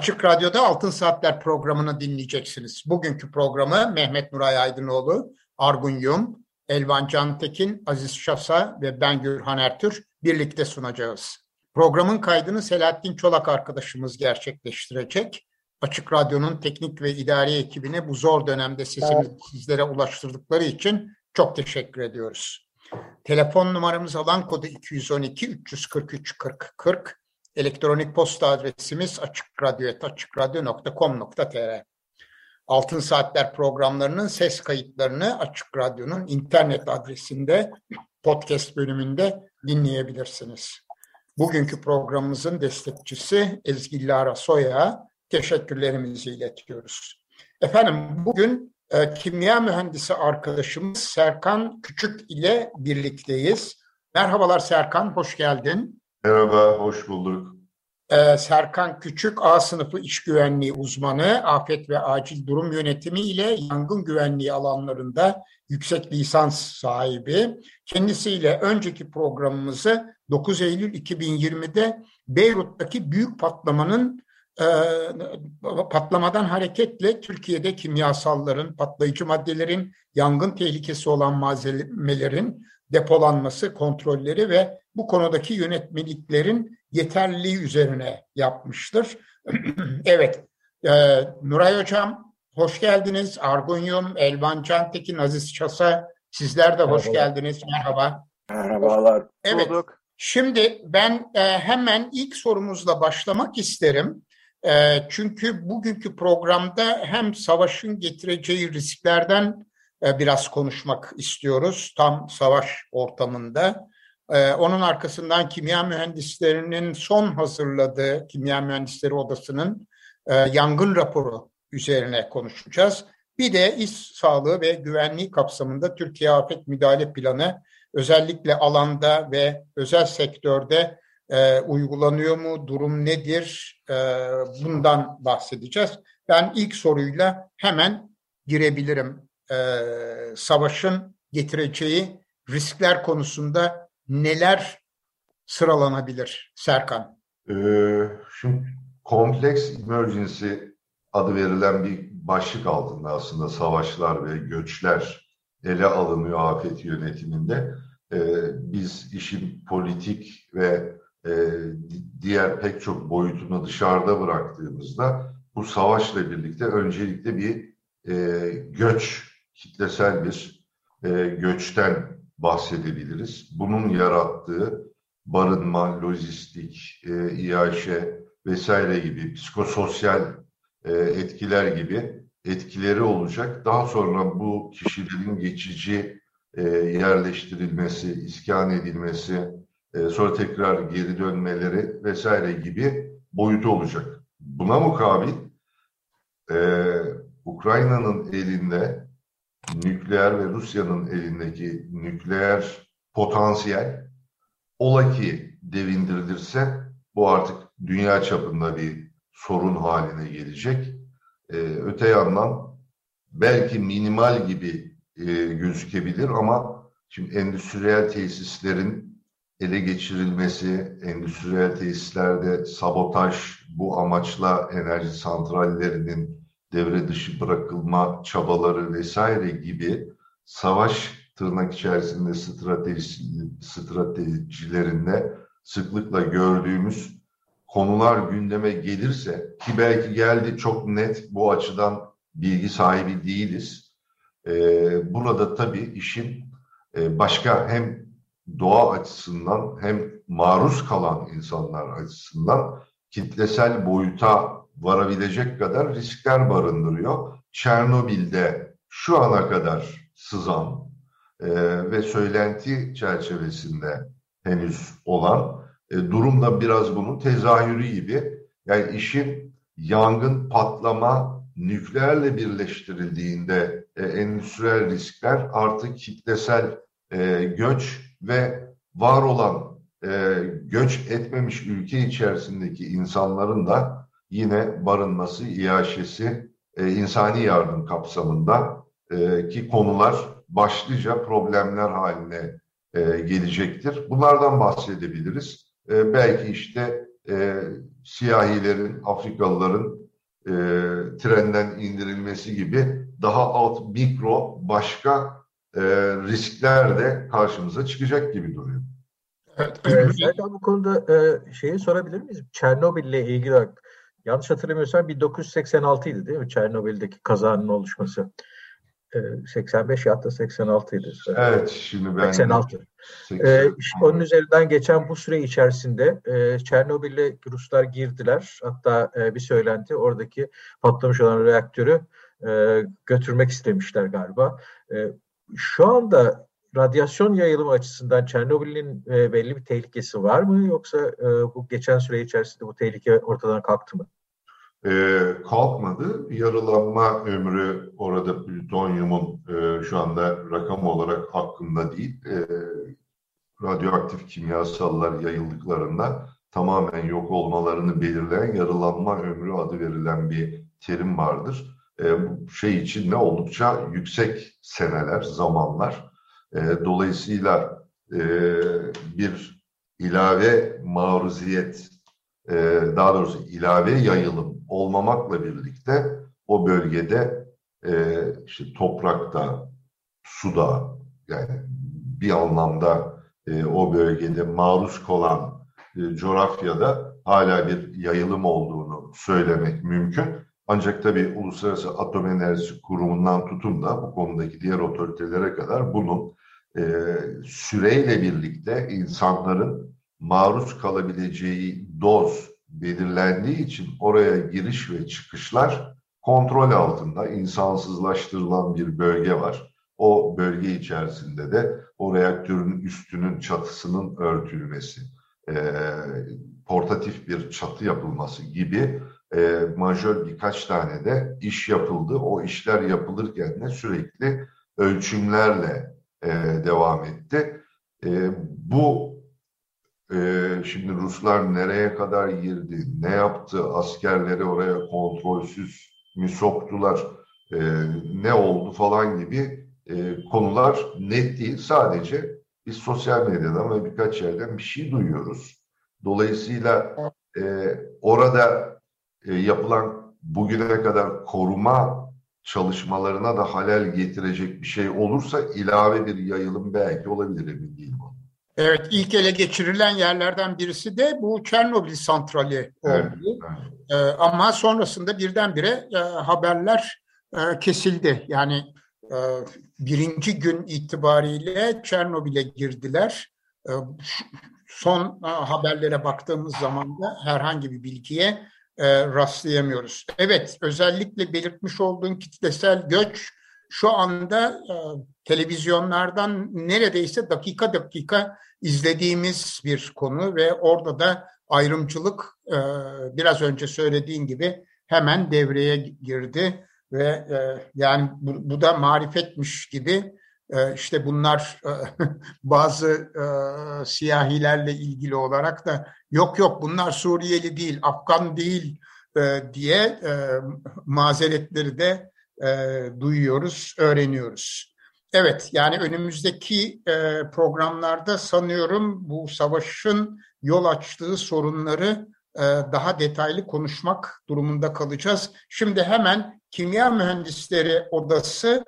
Açık Radyo'da Altın Saatler programını dinleyeceksiniz. Bugünkü programı Mehmet Nuray Aydınoğlu, Argun Yum, Elvan Cantekin, Aziz Şasa ve ben Gürhan Ertür birlikte sunacağız. Programın kaydını Selahattin Çolak arkadaşımız gerçekleştirecek. Açık Radyo'nun teknik ve idari ekibine bu zor dönemde sesimizi sizlere ulaştırdıkları için çok teşekkür ediyoruz. Telefon numaramız alan kodu 212 343 40 40. Elektronik posta adresimiz açıkradyo.com.tr Altın Saatler programlarının ses kayıtlarını Açık Radyo'nun internet adresinde podcast bölümünde dinleyebilirsiniz. Bugünkü programımızın destekçisi Ezgi Lara Soya teşekkürlerimizi iletiyoruz. Efendim bugün e, kimya mühendisi arkadaşımız Serkan Küçük ile birlikteyiz. Merhabalar Serkan, hoş geldin. Merhaba, hoş bulduk. Ee, Serkan Küçük, A sınıfı iş güvenliği uzmanı, afet ve acil durum yönetimi ile yangın güvenliği alanlarında yüksek lisans sahibi. Kendisiyle önceki programımızı 9 Eylül 2020'de Beyrut'taki büyük patlamanın e, patlamadan hareketle Türkiye'de kimyasalların, patlayıcı maddelerin, yangın tehlikesi olan malzemelerin depolanması, kontrolleri ve bu konudaki yönetmeliklerin yeterliliği üzerine yapmıştır. evet, e, Nuray Hocam hoş geldiniz. Argunyum, Elvan Cantekin, Aziz Çasa sizler de hoş Merhaba. geldiniz. Merhaba. Merhabalar. Evet, şimdi ben e, hemen ilk sorumuzla başlamak isterim. E, çünkü bugünkü programda hem savaşın getireceği risklerden e, biraz konuşmak istiyoruz. Tam savaş ortamında. E, onun arkasından kimya mühendislerinin son hazırladığı Kimya Mühendisleri Odası'nın e, yangın raporu üzerine konuşacağız. Bir de iş sağlığı ve güvenliği kapsamında Türkiye Afet Müdahale Planı özellikle alanda ve özel sektörde e, uygulanıyor mu, durum nedir e, bundan bahsedeceğiz. Ben ilk soruyla hemen girebilirim. E, savaşın getireceği riskler konusunda neler sıralanabilir Serkan? Ee, şimdi kompleks emergency adı verilen bir başlık altında aslında savaşlar ve göçler ele alınıyor afet yönetiminde. Ee, biz işin politik ve e, diğer pek çok boyutunu dışarıda bıraktığımızda bu savaşla birlikte öncelikle bir e, göç, kitlesel bir e, göçten bahsedebiliriz. Bunun yarattığı barınma, lojistik, e, iaşe vesaire gibi psikososyal e, etkiler gibi etkileri olacak. Daha sonra bu kişilerin geçici e, yerleştirilmesi, iskan edilmesi, e, sonra tekrar geri dönmeleri vesaire gibi boyutu olacak. Buna mukabil e, Ukrayna'nın elinde nükleer ve Rusya'nın elindeki nükleer potansiyel ola ki devindirilirse bu artık dünya çapında bir sorun haline gelecek. Ee, öte yandan belki minimal gibi e, gözükebilir ama şimdi endüstriyel tesislerin ele geçirilmesi, endüstriyel tesislerde sabotaj bu amaçla enerji santrallerinin devre dışı bırakılma çabaları vesaire gibi savaş tırnak içerisinde strateji, stratejilerinde sıklıkla gördüğümüz konular gündeme gelirse ki belki geldi çok net bu açıdan bilgi sahibi değiliz. Ee, burada tabii işin e, başka hem doğa açısından hem maruz kalan insanlar açısından kitlesel boyuta varabilecek kadar riskler barındırıyor. Çernobil'de şu ana kadar sızan ve söylenti çerçevesinde henüz olan e, durum da biraz bunun tezahürü gibi. Yani işin yangın, patlama, nükleerle birleştirildiğinde e, endüstriyel riskler artık kitlesel e, göç ve var olan e, göç etmemiş ülke içerisindeki insanların da yine barınması, iaşesi, e, insani yardım kapsamında e, ki konular başlıca problemler haline e, gelecektir. Bunlardan bahsedebiliriz. E, belki işte e, siyahilerin, Afrikalıların e, trenden indirilmesi gibi daha alt mikro başka e, riskler de karşımıza çıkacak gibi duruyor. Evet, evet. bu konuda e, şeyi sorabilir miyiz? Çernobil ile ilgili olarak yanlış hatırlamıyorsam 1986 idi değil mi? Çernobil'deki kazanın oluşması. 85 ya da 86 idi. Evet şimdi ben 86. Ee, onun üzerinden geçen bu süre içerisinde e, Çernobil'e Ruslar girdiler. Hatta e, bir söylenti oradaki patlamış olan reaktörü e, götürmek istemişler galiba. E, şu anda radyasyon yayılımı açısından Çernobil'in e, belli bir tehlikesi var mı yoksa e, bu geçen süre içerisinde bu tehlike ortadan kalktı mı? e, kalkmadı. Yarılanma ömrü orada plütonyumun e, şu anda rakam olarak aklımda değil. E, radyoaktif kimyasallar yayıldıklarında tamamen yok olmalarını belirleyen yarılanma ömrü adı verilen bir terim vardır. E, bu şey için ne oldukça yüksek seneler, zamanlar. E, dolayısıyla e, bir ilave maruziyet, e, daha doğrusu ilave yayılım olmamakla birlikte o bölgede e, işte toprakta, suda yani bir anlamda e, o bölgede maruz kalan e, coğrafyada hala bir yayılım olduğunu söylemek mümkün. Ancak tabii Uluslararası Atom Enerjisi Kurumu'ndan tutun da bu konudaki diğer otoritelere kadar bunun e, süreyle birlikte insanların maruz kalabileceği doz belirlendiği için oraya giriş ve çıkışlar kontrol altında insansızlaştırılan bir bölge var. O bölge içerisinde de o reaktörün üstünün çatısının örtülmesi, e, portatif bir çatı yapılması gibi e, majör birkaç tane de iş yapıldı. O işler yapılırken de sürekli ölçümlerle e, devam etti. E, bu ee, şimdi Ruslar nereye kadar girdi, ne yaptı, askerleri oraya kontrolsüz mü soktular, e, ne oldu falan gibi e, konular net değil. Sadece biz sosyal medyadan ve birkaç yerden bir şey duyuyoruz. Dolayısıyla e, orada e, yapılan bugüne kadar koruma çalışmalarına da halel getirecek bir şey olursa ilave bir yayılım belki olabilir emin değilim. Evet, ilk ele geçirilen yerlerden birisi de bu Çernobil santrali oldu. Evet, evet. Ee, ama sonrasında birdenbire e, haberler e, kesildi. Yani e, birinci gün itibariyle Çernobil'e girdiler. E, son e, haberlere baktığımız zaman da herhangi bir bilgiye e, rastlayamıyoruz. Evet, özellikle belirtmiş olduğun kitlesel göç şu anda e, televizyonlardan neredeyse dakika dakika izlediğimiz bir konu ve orada da ayrımcılık e, biraz önce söylediğin gibi hemen devreye girdi ve e, yani bu, bu da marifetmiş gibi işte bunlar e, bazı e, siyahilerle ilgili olarak da yok yok bunlar Suriyeli değil, Afgan değil e, diye mazeretleri de duyuyoruz, öğreniyoruz. Evet, yani önümüzdeki programlarda sanıyorum bu savaşın yol açtığı sorunları daha detaylı konuşmak durumunda kalacağız. Şimdi hemen Kimya Mühendisleri Odası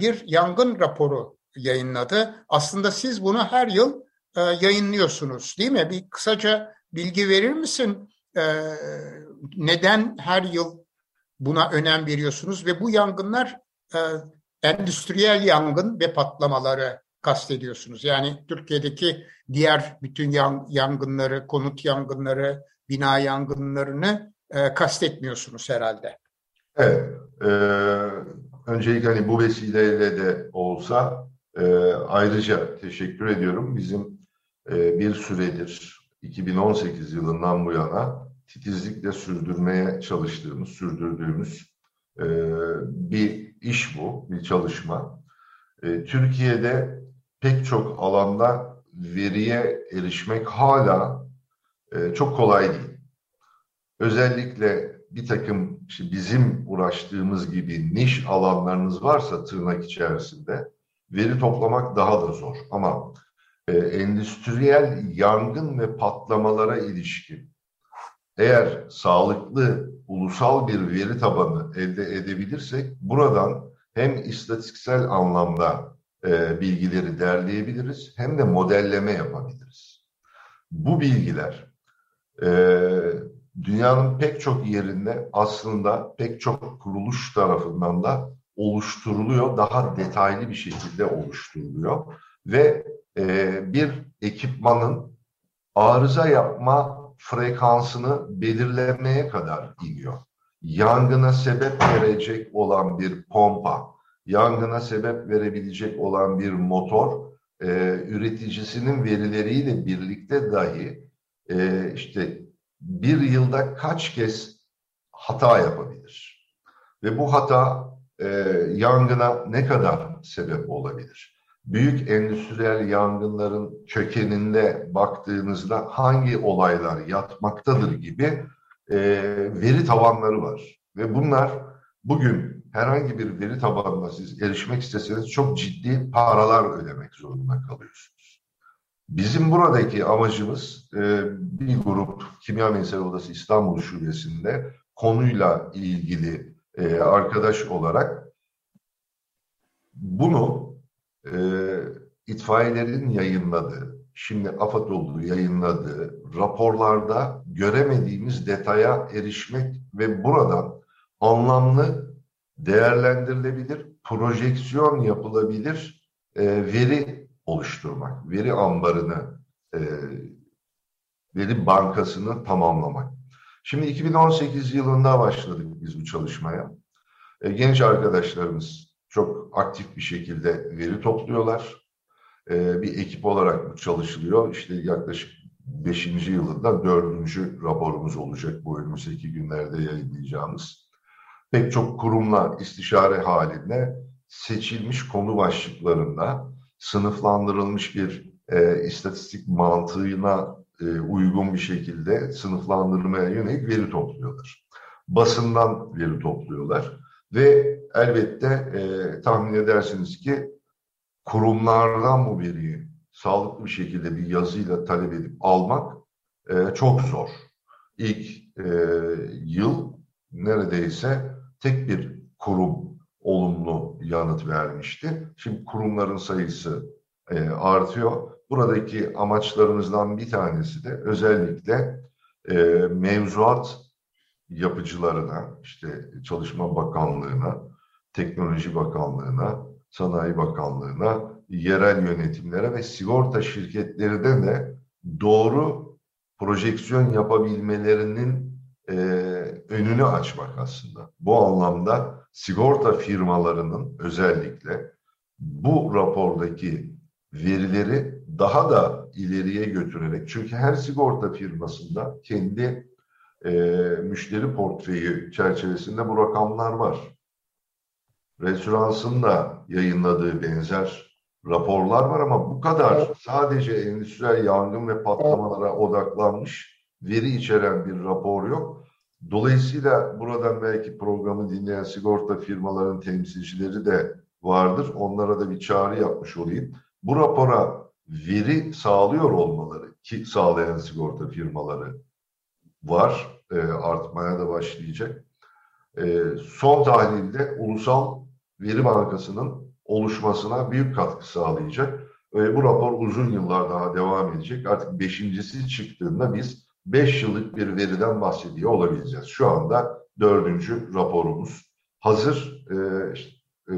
bir yangın raporu yayınladı. Aslında siz bunu her yıl e, yayınlıyorsunuz değil mi? Bir kısaca bilgi verir misin? E, neden her yıl buna önem veriyorsunuz ve bu yangınlar e, endüstriyel yangın ve patlamaları kastediyorsunuz. Yani Türkiye'deki diğer bütün yangınları, konut yangınları, bina yangınlarını e, kastetmiyorsunuz herhalde. Evet. E, öncelikle hani bu vesileyle de olsa E, ayrıca teşekkür ediyorum. Bizim e, bir süredir 2018 yılından bu yana titizlikle sürdürmeye çalıştığımız, sürdürdüğümüz e, bir iş bu, bir çalışma. E, Türkiye'de pek çok alanda veriye erişmek hala e, çok kolay değil. Özellikle bir takım işte bizim uğraştığımız gibi niş alanlarınız varsa tırnak içerisinde veri toplamak daha da zor. Ama e, endüstriyel yangın ve patlamalara ilişkin eğer sağlıklı ulusal bir veri tabanı elde edebilirsek buradan hem istatistiksel anlamda e, bilgileri derleyebiliriz hem de modelleme yapabiliriz. Bu bilgiler e, dünyanın pek çok yerinde aslında pek çok kuruluş tarafından da oluşturuluyor, daha detaylı bir şekilde oluşturuluyor ve e, bir ekipmanın arıza yapma frekansını belirlemeye kadar iniyor. Yangına sebep verecek olan bir pompa, yangına sebep verebilecek olan bir motor, e, üreticisinin verileriyle birlikte dahi e, işte bir yılda kaç kez hata yapabilir? Ve bu hata e, yangına ne kadar sebep olabilir? Büyük endüstriyel yangınların kökeninde baktığınızda hangi olaylar yatmaktadır gibi e, veri tabanları var. Ve bunlar bugün herhangi bir veri tabanına siz erişmek isteseniz çok ciddi paralar ödemek zorunda kalıyorsunuz. Bizim buradaki amacımız e, bir grup Kimya Mühendisleri Odası İstanbul Şubesi'nde konuyla ilgili e, arkadaş olarak bunu e, itfaiyelerin yayınladığı, şimdi AFAD olduğu yayınladığı raporlarda göremediğimiz detaya erişmek ve buradan anlamlı değerlendirilebilir, projeksiyon yapılabilir e, veri oluşturmak, veri ambarını, e, veri bankasını tamamlamak. Şimdi 2018 yılında başladık biz bu çalışmaya. E, genç arkadaşlarımız çok aktif bir şekilde veri topluyorlar. E, bir ekip olarak bu çalışılıyor. İşte yaklaşık 5. yılında 4. raporumuz olacak bu önümüzdeki günlerde yayınlayacağımız. Pek çok kurumla istişare halinde seçilmiş konu başlıklarında sınıflandırılmış bir e, istatistik mantığına e, uygun bir şekilde sınıflandırmaya yönelik veri topluyorlar. Basından veri topluyorlar ve elbette e, tahmin edersiniz ki kurumlardan bu veriyi sağlıklı bir şekilde bir yazıyla talep edip almak e, çok zor. İlk e, yıl neredeyse tek bir kurum olumlu yanıt vermişti. Şimdi kurumların sayısı e, artıyor. Buradaki amaçlarımızdan bir tanesi de özellikle e, mevzuat yapıcılarına, işte Çalışma Bakanlığı'na, Teknoloji Bakanlığı'na, Sanayi Bakanlığı'na, yerel yönetimlere ve sigorta şirketlerine de doğru projeksiyon yapabilmelerinin e, önünü açmak aslında. Bu anlamda sigorta firmalarının özellikle bu rapordaki verileri daha da ileriye götürerek çünkü her sigorta firmasında kendi e, müşteri portföyü çerçevesinde bu rakamlar var. Resurans'ın da yayınladığı benzer raporlar var ama bu kadar sadece endüstriyel yangın ve patlamalara odaklanmış veri içeren bir rapor yok. Dolayısıyla buradan belki programı dinleyen sigorta firmaların temsilcileri de vardır. Onlara da bir çağrı yapmış olayım. Bu rapora veri sağlıyor olmaları ki sağlayan sigorta firmaları var. E, artmaya da başlayacak. E, son tahlilde ulusal veri bankasının oluşmasına büyük katkı sağlayacak. E, bu rapor uzun yıllar daha devam edecek. Artık beşincisi çıktığında biz beş yıllık bir veriden bahsediyor olabileceğiz. Şu anda dördüncü raporumuz hazır. E, işte, e,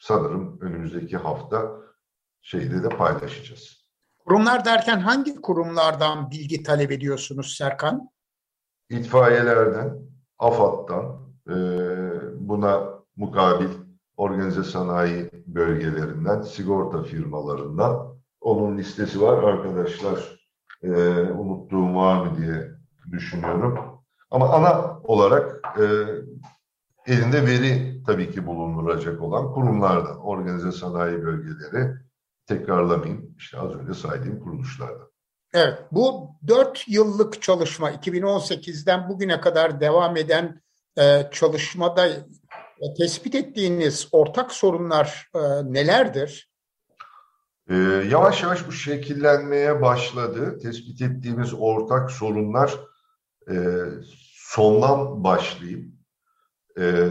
sanırım önümüzdeki hafta şeyde de paylaşacağız. Kurumlar derken hangi kurumlardan bilgi talep ediyorsunuz Serkan? İtfaiyelerden, AFAD'dan, e, buna mukabil organize sanayi bölgelerinden, sigorta firmalarından. Onun listesi var arkadaşlar. E, unuttuğum var mı diye düşünüyorum. Ama ana olarak e, elinde veri tabii ki bulunduracak olan kurumlardan, organize sanayi bölgeleri tekrarlamayayım. İşte az önce saydığım kuruluşlardan. Evet, bu dört yıllık çalışma 2018'den bugüne kadar devam eden e, çalışmada e, tespit ettiğiniz ortak sorunlar e, nelerdir? Ee, yavaş yavaş bu şekillenmeye başladı. Tespit ettiğimiz ortak sorunlar e, sondan başlayayım. E,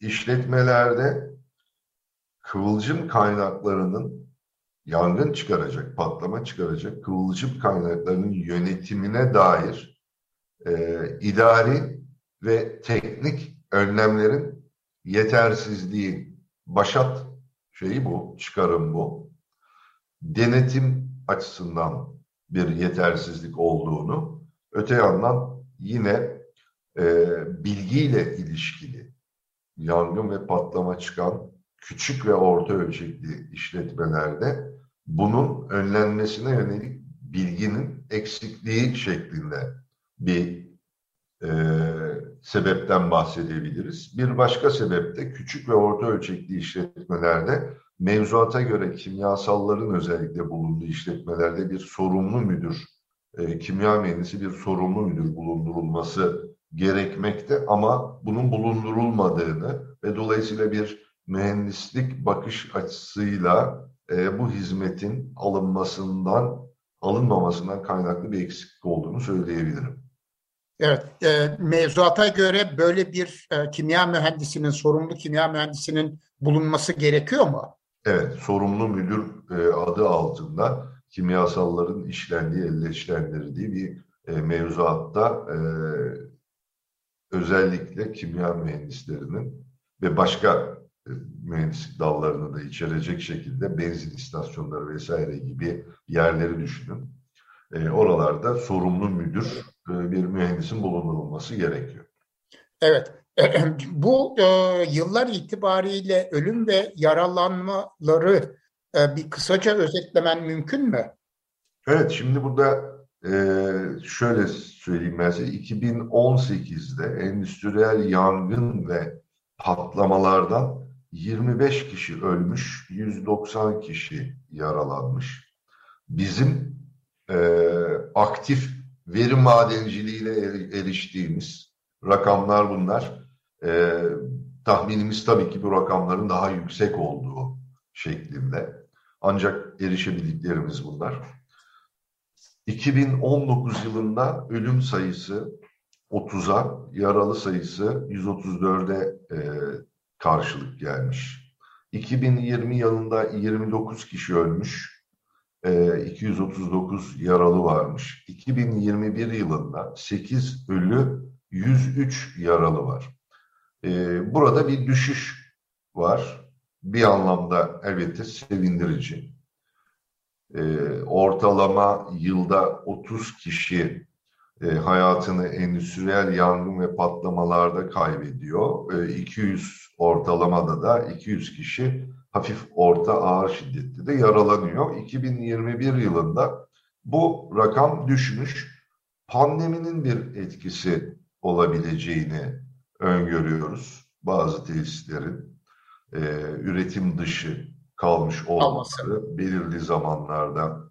işletmelerde kıvılcım kaynaklarının yangın çıkaracak, patlama çıkaracak kıvılcım kaynaklarının yönetimine dair e, idari ve teknik önlemlerin yetersizliği, başat şeyi bu, çıkarım bu. Denetim açısından bir yetersizlik olduğunu, öte yandan yine e, bilgiyle ilişkili yangın ve patlama çıkan küçük ve orta ölçekli işletmelerde bunun önlenmesine yönelik bilginin eksikliği şeklinde bir e, sebepten bahsedebiliriz. Bir başka sebep de küçük ve orta ölçekli işletmelerde mevzuata göre kimyasalların özellikle bulunduğu işletmelerde bir sorumlu müdür, e, kimya mühendisi bir sorumlu müdür bulundurulması gerekmekte ama bunun bulundurulmadığını ve dolayısıyla bir mühendislik bakış açısıyla e, bu hizmetin alınmasından, alınmamasından kaynaklı bir eksiklik olduğunu söyleyebilirim. Evet, e, mevzuata göre böyle bir e, kimya mühendisinin, sorumlu kimya mühendisinin bulunması gerekiyor mu? Evet, sorumlu müdür e, adı altında kimyasalların işlendiği, elleştirildiği bir e, mevzuatta e, özellikle kimya mühendislerinin ve başka e, mühendislik dallarını da içerecek şekilde benzin istasyonları vesaire gibi yerleri düşünün. E, oralarda sorumlu müdür bir mühendisin bulundurulması gerekiyor. Evet. Bu e, yıllar itibariyle ölüm ve yaralanmaları e, bir kısaca özetlemen mümkün mü? Evet, şimdi burada e, şöyle söyleyeyim ben size. 2018'de endüstriyel yangın ve patlamalardan 25 kişi ölmüş, 190 kişi yaralanmış. Bizim e, aktif veri madenciliğiyle eriştiğimiz rakamlar bunlar. E, tahminimiz tabii ki bu rakamların daha yüksek olduğu şeklinde. Ancak erişebildiklerimiz bunlar. 2019 yılında ölüm sayısı 30'a, yaralı sayısı 134'e e, karşılık gelmiş. 2020 yılında 29 kişi ölmüş, 239 e, yaralı varmış. 2021 yılında 8 ölü, 103 yaralı var. E, burada bir düşüş var. Bir anlamda elbette sevindirici. E, ortalama yılda 30 kişi hayatını endüstriyel yangın ve patlamalarda kaybediyor. 200 ortalamada da 200 kişi hafif orta ağır şiddetli de yaralanıyor. 2021 yılında bu rakam düşmüş. Pandeminin bir etkisi olabileceğini öngörüyoruz. Bazı tesislerin e, üretim dışı kalmış olması, belirli zamanlarda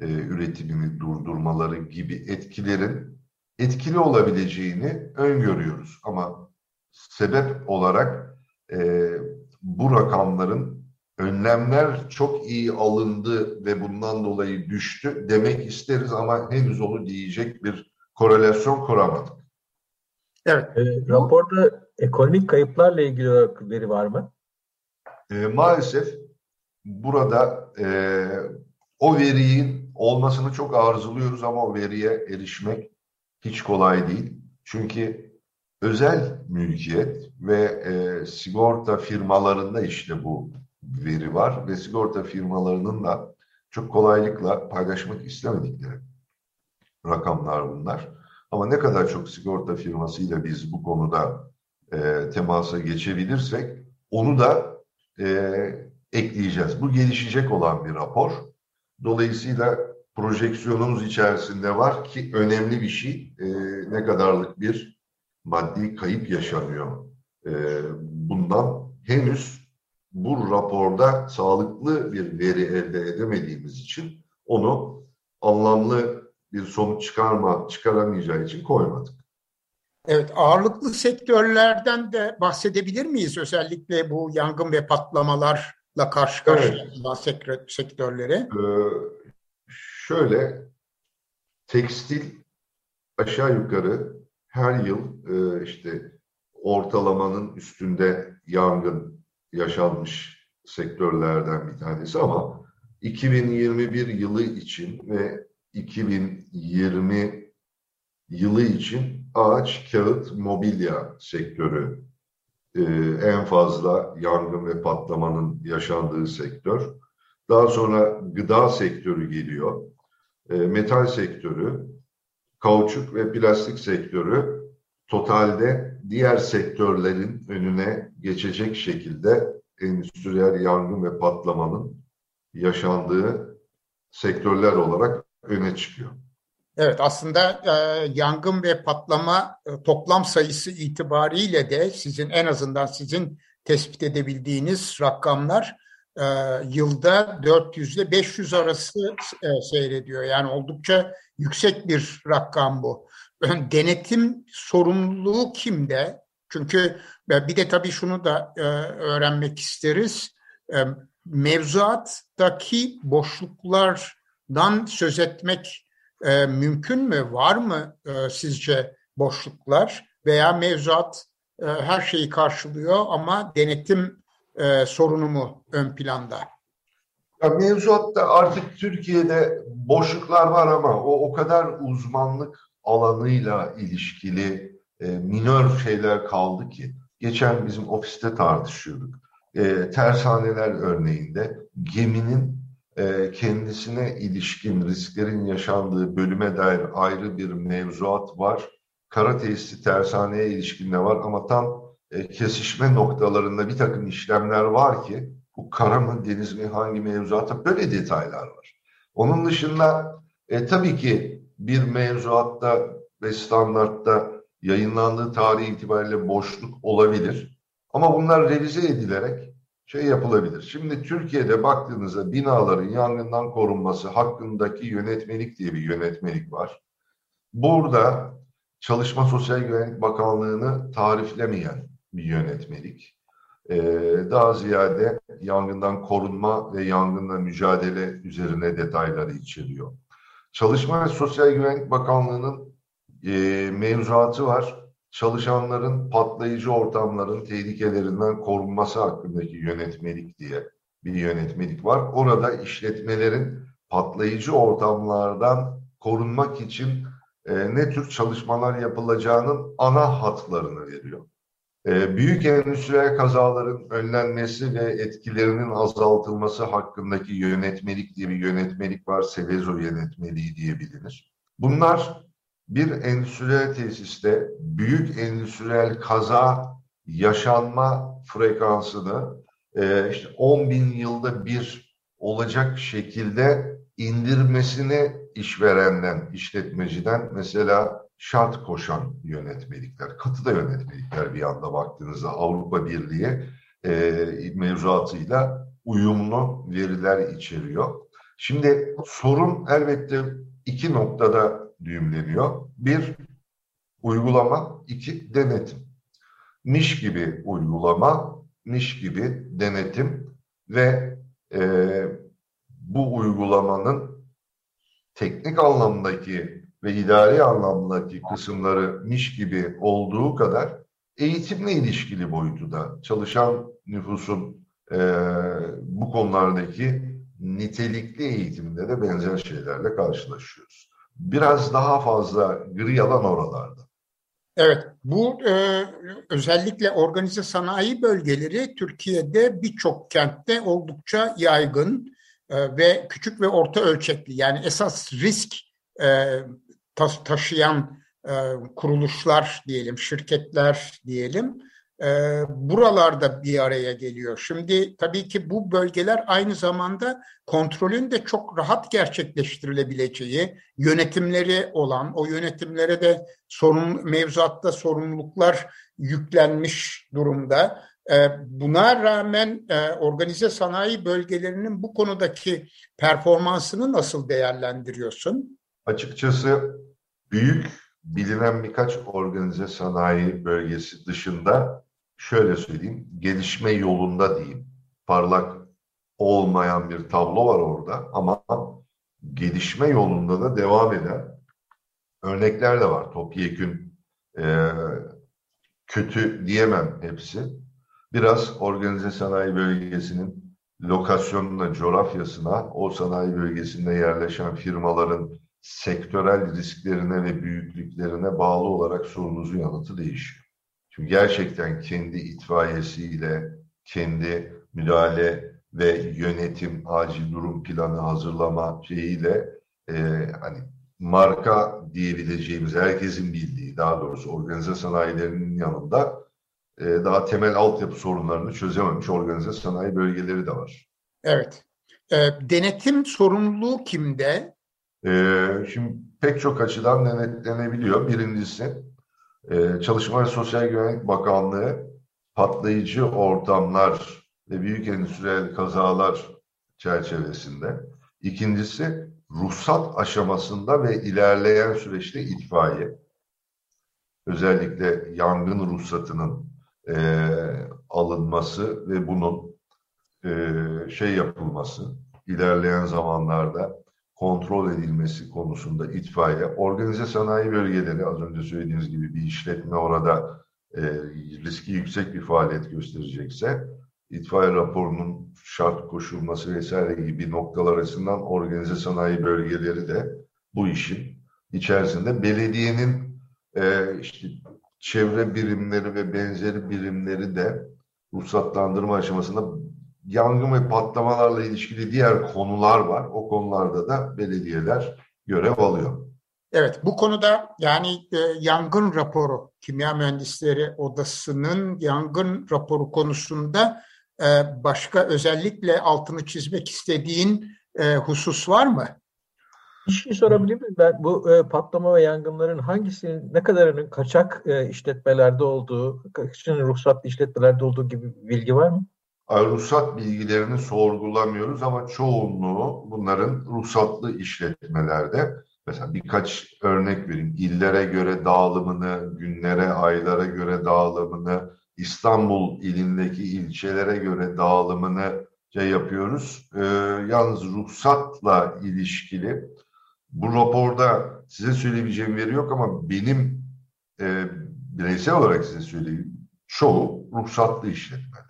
e, üretimini durdurmaları gibi etkilerin etkili olabileceğini öngörüyoruz. Ama sebep olarak e, bu rakamların önlemler çok iyi alındı ve bundan dolayı düştü demek isteriz ama henüz onu diyecek bir korelasyon kuramadık. Evet. E, raporda ekonomik kayıplarla ilgili olarak veri var mı? E, maalesef burada e, o verinin olmasını çok arzuluyoruz ama o veriye erişmek hiç kolay değil. Çünkü özel mülkiyet ve e, sigorta firmalarında işte bu veri var ve sigorta firmalarının da çok kolaylıkla paylaşmak istemedikleri rakamlar bunlar. Ama ne kadar çok sigorta firmasıyla biz bu konuda e, temasa geçebilirsek onu da e, ekleyeceğiz. Bu gelişecek olan bir rapor. Dolayısıyla projeksiyonumuz içerisinde var ki önemli bir şey e, ne kadarlık bir maddi kayıp yaşanıyor. E, bundan henüz bu raporda sağlıklı bir veri elde edemediğimiz için onu anlamlı bir sonuç çıkarma çıkaramayacağı için koymadık. Evet, ağırlıklı sektörlerden de bahsedebilir miyiz? Özellikle bu yangın ve patlamalarla karşı karşıya evet. sektörleri. Ee, şöyle, tekstil aşağı yukarı her yıl e, işte ortalamanın üstünde yangın yaşanmış sektörlerden bir tanesi ama 2021 yılı için ve 2020 yılı için ağaç, kağıt, mobilya sektörü e, en fazla yangın ve patlamanın yaşandığı sektör. Daha sonra gıda sektörü geliyor, e, metal sektörü, kauçuk ve plastik sektörü totalde diğer sektörlerin önüne geçecek şekilde endüstriyel yangın ve patlamanın yaşandığı sektörler olarak öne çıkıyor. Evet aslında e, yangın ve patlama e, toplam sayısı itibariyle de sizin en azından sizin tespit edebildiğiniz rakamlar e, yılda 400 ile 500 arası e, seyrediyor. Yani oldukça yüksek bir rakam bu. Denetim sorumluluğu kimde? Çünkü e, bir de tabii şunu da e, öğrenmek isteriz. E, mevzuattaki boşluklardan söz etmek mümkün mü? Var mı sizce boşluklar veya mevzuat her şeyi karşılıyor ama denetim e, sorunu mu ön planda? Ya mevzuatta artık Türkiye'de boşluklar var ama o o kadar uzmanlık alanıyla ilişkili e, minör şeyler kaldı ki. Geçen bizim ofiste tartışıyorduk. E, tersaneler örneğinde geminin e, kendisine ilişkin risklerin yaşandığı bölüme dair ayrı bir mevzuat var. Kara tesisi tersaneye ilişkin de var ama tam e, kesişme noktalarında bir takım işlemler var ki bu kara mı deniz mi hangi mevzuata böyle detaylar var. Onun dışında e, tabii ki bir mevzuatta ve standartta yayınlandığı tarih itibariyle boşluk olabilir. Ama bunlar revize edilerek şey yapılabilir. Şimdi Türkiye'de baktığınızda binaların yangından korunması hakkındaki yönetmelik diye bir yönetmelik var. Burada Çalışma Sosyal Güvenlik Bakanlığı'nı tariflemeyen bir yönetmelik. Ee, daha ziyade yangından korunma ve yangınla mücadele üzerine detayları içeriyor. Çalışma ve Sosyal Güvenlik Bakanlığı'nın e, mevzuatı var çalışanların patlayıcı ortamların tehlikelerinden korunması hakkındaki yönetmelik diye bir yönetmelik var. Orada işletmelerin patlayıcı ortamlardan korunmak için e, ne tür çalışmalar yapılacağının ana hatlarını veriyor. E, büyük endüstriyel kazaların önlenmesi ve etkilerinin azaltılması hakkındaki yönetmelik diye bir yönetmelik var. Sevezo yönetmeliği diye bilinir. Bunlar bir endüstriyel tesiste büyük endüstriyel kaza yaşanma frekansını e, işte 10 bin yılda bir olacak şekilde indirmesini işverenden, işletmeciden mesela şart koşan yönetmelikler, katı da yönetmelikler bir anda baktığınızda Avrupa Birliği e, mevzuatıyla uyumlu veriler içeriyor. Şimdi sorun elbette iki noktada düğümleniyor. Bir, uygulama. iki denetim. Miş gibi uygulama, miş gibi denetim ve e, bu uygulamanın teknik anlamdaki ve idari anlamdaki kısımları miş gibi olduğu kadar eğitimle ilişkili boyutu da çalışan nüfusun e, bu konulardaki nitelikli eğitimde de benzer şeylerle karşılaşıyoruz biraz daha fazla gri alan oralarda. Evet, bu e, özellikle organize sanayi bölgeleri Türkiye'de birçok kentte oldukça yaygın e, ve küçük ve orta ölçekli yani esas risk e, ta taşıyan e, kuruluşlar diyelim, şirketler diyelim e, buralarda bir araya geliyor. Şimdi tabii ki bu bölgeler aynı zamanda kontrolün de çok rahat gerçekleştirilebileceği yönetimleri olan, o yönetimlere de sorun mevzuatta sorumluluklar yüklenmiş durumda. E, buna rağmen e, organize sanayi bölgelerinin bu konudaki performansını nasıl değerlendiriyorsun? Açıkçası büyük bilinen birkaç organize sanayi bölgesi dışında şöyle söyleyeyim, gelişme yolunda diyeyim. Parlak olmayan bir tablo var orada ama gelişme yolunda da devam eden örnekler de var. Topyekün e, kötü diyemem hepsi. Biraz organize sanayi bölgesinin lokasyonuna, coğrafyasına, o sanayi bölgesinde yerleşen firmaların sektörel risklerine ve büyüklüklerine bağlı olarak sorunuzun yanıtı değişiyor. Çünkü gerçekten kendi itfaiyesiyle, kendi müdahale ve yönetim, acil durum planı hazırlama şeyiyle e, hani marka diyebileceğimiz herkesin bildiği, daha doğrusu organize sanayilerinin yanında e, daha temel altyapı sorunlarını çözememiş organize sanayi bölgeleri de var. Evet. E, denetim sorumluluğu kimde? E, şimdi pek çok açıdan denetlenebiliyor. Birincisi ee, Çalışma ve Sosyal Güvenlik Bakanlığı patlayıcı ortamlar ve büyük endüstriyel kazalar çerçevesinde. İkincisi ruhsat aşamasında ve ilerleyen süreçte itfaiye. Özellikle yangın ruhsatının e, alınması ve bunun e, şey yapılması ilerleyen zamanlarda kontrol edilmesi konusunda itfaiye, organize sanayi bölgeleri az önce söylediğiniz gibi bir işletme orada e, riski yüksek bir faaliyet gösterecekse itfaiye raporunun şart koşulması vesaire gibi noktalar arasından organize sanayi bölgeleri de bu işin içerisinde. Belediyenin e, işte çevre birimleri ve benzeri birimleri de ruhsatlandırma aşamasında yangın ve patlamalarla ilişkili diğer konular var. O konularda da belediyeler görev alıyor. Evet, bu konuda yani e, yangın raporu, Kimya Mühendisleri Odası'nın yangın raporu konusunda e, başka özellikle altını çizmek istediğin e, husus var mı? Bir şey sorabilir miyim? Ben bu e, patlama ve yangınların hangisinin ne kadarının kaçak e, işletmelerde olduğu, kaçının ruhsatlı işletmelerde olduğu gibi bilgi var mı? Ruhsat bilgilerini sorgulamıyoruz ama çoğunluğu bunların ruhsatlı işletmelerde. Mesela birkaç örnek vereyim. İllere göre dağılımını, günlere, aylara göre dağılımını, İstanbul ilindeki ilçelere göre dağılımını şey yapıyoruz. Ee, yalnız ruhsatla ilişkili bu raporda size söyleyebileceğim veri yok ama benim e, bireysel olarak size söyleyeyim çoğu ruhsatlı işletmeler.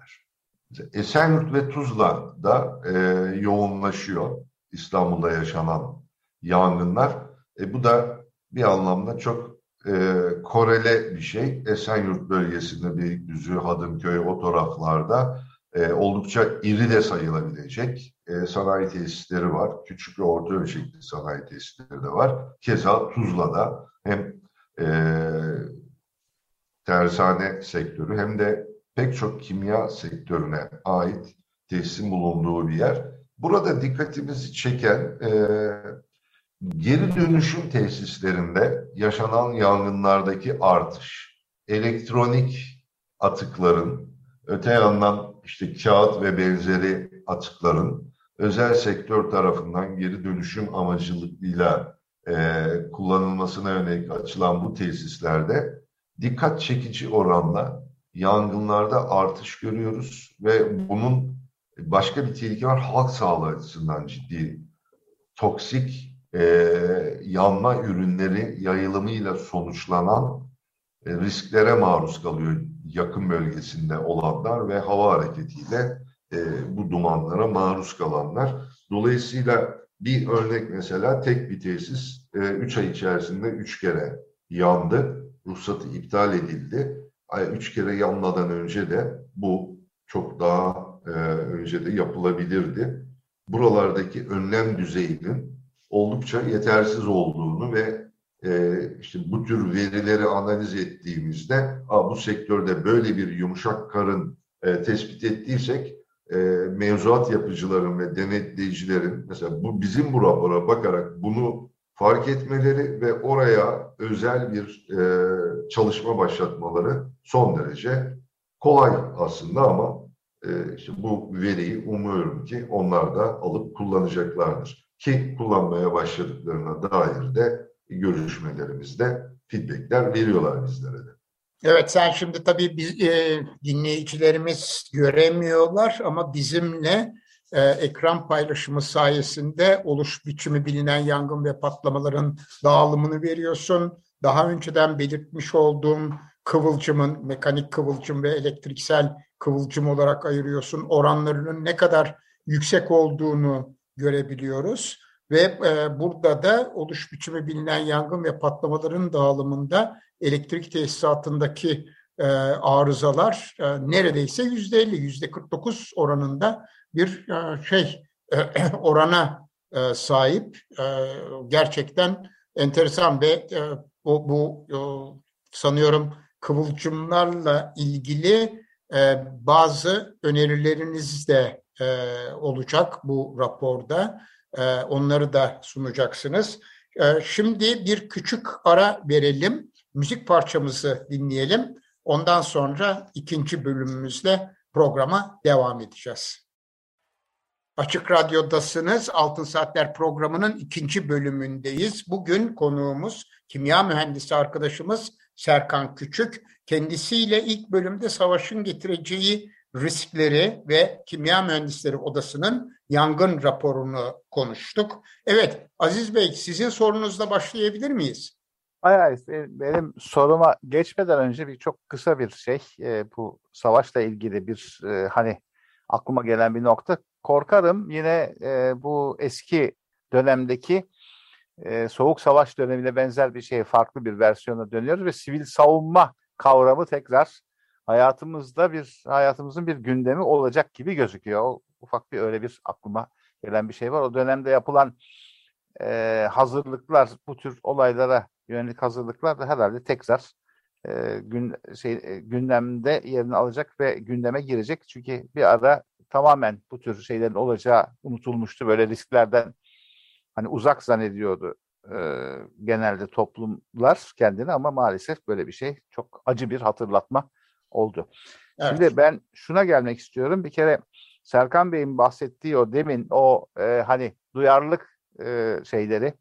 Esenyurt ve Tuzla'da e, yoğunlaşıyor İstanbul'da yaşanan yangınlar. E, bu da bir anlamda çok e, korele bir şey. Esenyurt bölgesinde Beylikdüzü, Hadımköy o taraflarda e, oldukça iri de sayılabilecek e, sanayi tesisleri var. Küçük ve orta ölçekli sanayi tesisleri de var. Keza Tuzla'da hem e, tersane sektörü hem de pek çok kimya sektörüne ait tesisin bulunduğu bir yer. Burada dikkatimizi çeken e, geri dönüşüm tesislerinde yaşanan yangınlardaki artış, elektronik atıkların, öte yandan işte kağıt ve benzeri atıkların özel sektör tarafından geri dönüşüm amacılığıyla e, kullanılmasına yönelik açılan bu tesislerde dikkat çekici oranla yangınlarda artış görüyoruz ve bunun başka bir tehlike var. Halk sağlığı açısından ciddi toksik e, yanma ürünleri yayılımıyla sonuçlanan e, risklere maruz kalıyor yakın bölgesinde olanlar ve hava hareketiyle e, bu dumanlara maruz kalanlar. Dolayısıyla bir örnek mesela tek bir tesis 3 e, ay içerisinde 3 kere yandı, ruhsatı iptal edildi üç kere yanmadan önce de bu çok daha e, önce de yapılabilirdi. Buralardaki önlem düzeyinin oldukça yetersiz olduğunu ve e, işte bu tür verileri analiz ettiğimizde bu sektörde böyle bir yumuşak karın e, tespit ettiysek e, mevzuat yapıcıların ve denetleyicilerin mesela bu bizim bu rapora bakarak bunu fark etmeleri ve oraya özel bir e, çalışma başlatmaları son derece kolay aslında ama e, işte bu veriyi umuyorum ki onlar da alıp kullanacaklardır. Ki kullanmaya başladıklarına dair de görüşmelerimizde feedbackler veriyorlar bizlere de. Evet sen şimdi tabii biz, e, dinleyicilerimiz göremiyorlar ama bizimle e, ekran paylaşımı sayesinde oluş biçimi bilinen yangın ve patlamaların dağılımını veriyorsun. Daha önceden belirtmiş olduğum kıvılcımın mekanik kıvılcım ve elektriksel kıvılcım olarak ayırıyorsun. Oranlarının ne kadar yüksek olduğunu görebiliyoruz. Ve e, burada da oluş biçimi bilinen yangın ve patlamaların dağılımında elektrik tesisatındaki e, arızalar e, neredeyse yüzde elli, yüzde 49 oranında bir e, şey e, orana e, sahip. Gerçekten enteresan ve bu, bu sanıyorum kıvılcımlarla ilgili bazı önerileriniz de olacak bu raporda. Onları da sunacaksınız. Şimdi bir küçük ara verelim. Müzik parçamızı dinleyelim. Ondan sonra ikinci bölümümüzle programa devam edeceğiz. Açık Radyo'dasınız. Altın Saatler programının ikinci bölümündeyiz. Bugün konuğumuz kimya mühendisi arkadaşımız Serkan Küçük. Kendisiyle ilk bölümde savaşın getireceği riskleri ve Kimya Mühendisleri Odası'nın yangın raporunu konuştuk. Evet, Aziz Bey sizin sorunuzla başlayabilir miyiz? Hayır, hayır. Benim soruma geçmeden önce bir çok kısa bir şey. E, bu savaşla ilgili bir e, hani aklıma gelen bir nokta. Korkarım yine e, bu eski dönemdeki e, soğuk savaş dönemine benzer bir şey, farklı bir versiyona dönüyoruz ve sivil savunma kavramı tekrar hayatımızda bir hayatımızın bir gündemi olacak gibi gözüküyor. Ufak bir öyle bir aklıma gelen bir şey var. O dönemde yapılan e, hazırlıklar, bu tür olaylara yönelik hazırlıklar da herhalde tekrar e, gün şey e, gündemde yerini alacak ve gündeme girecek. Çünkü bir ara tamamen bu tür şeylerin olacağı unutulmuştu. Böyle risklerden hani uzak zannediyordu e, genelde toplumlar kendini ama maalesef böyle bir şey çok acı bir hatırlatma oldu. Evet. Şimdi ben şuna gelmek istiyorum. Bir kere Serkan Bey'in bahsettiği o demin o e, hani duyarlılık e, şeyleri,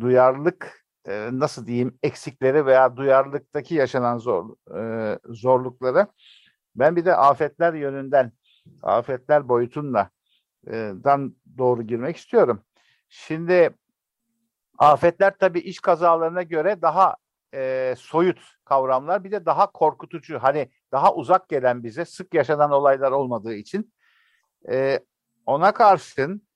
duyarlılık e, nasıl diyeyim eksikleri veya duyarlılıktaki yaşanan zor e, zorlukları ben bir de afetler yönünden afetler boyutunla e, dan doğru girmek istiyorum. Şimdi afetler tabii iş kazalarına göre daha e, soyut kavramlar bir de daha korkutucu hani daha uzak gelen bize sık yaşanan olaylar olmadığı için e, ona karşın